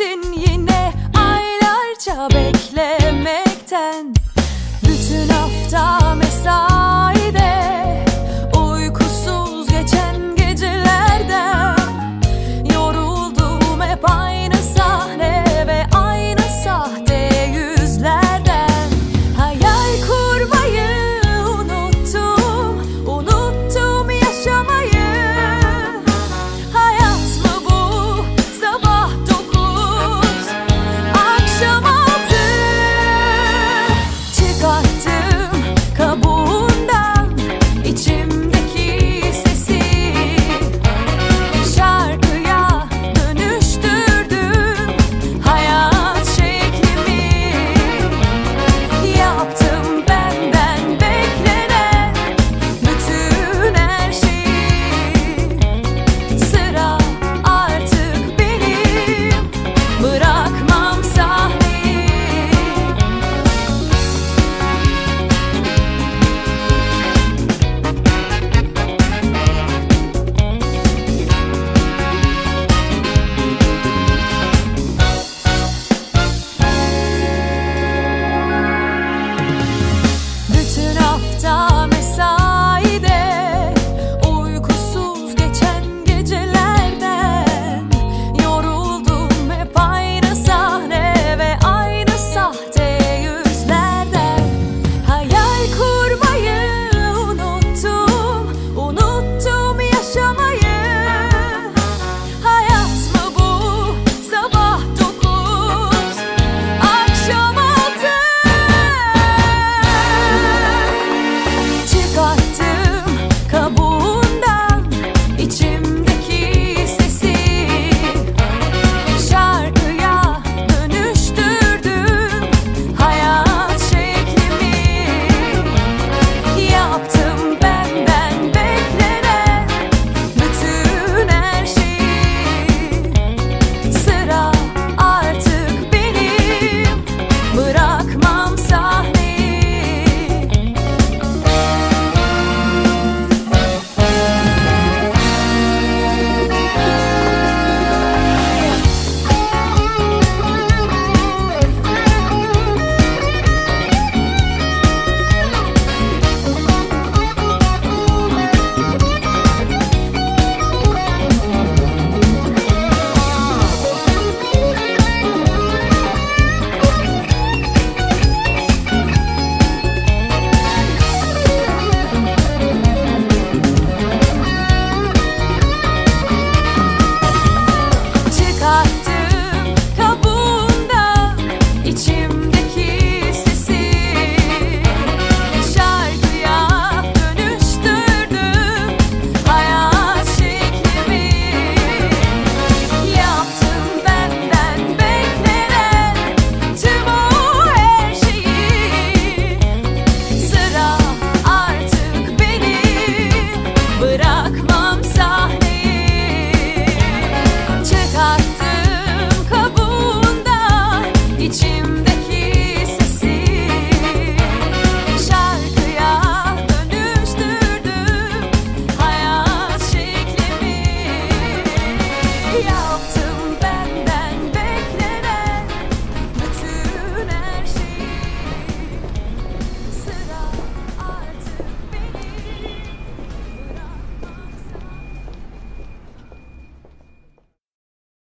için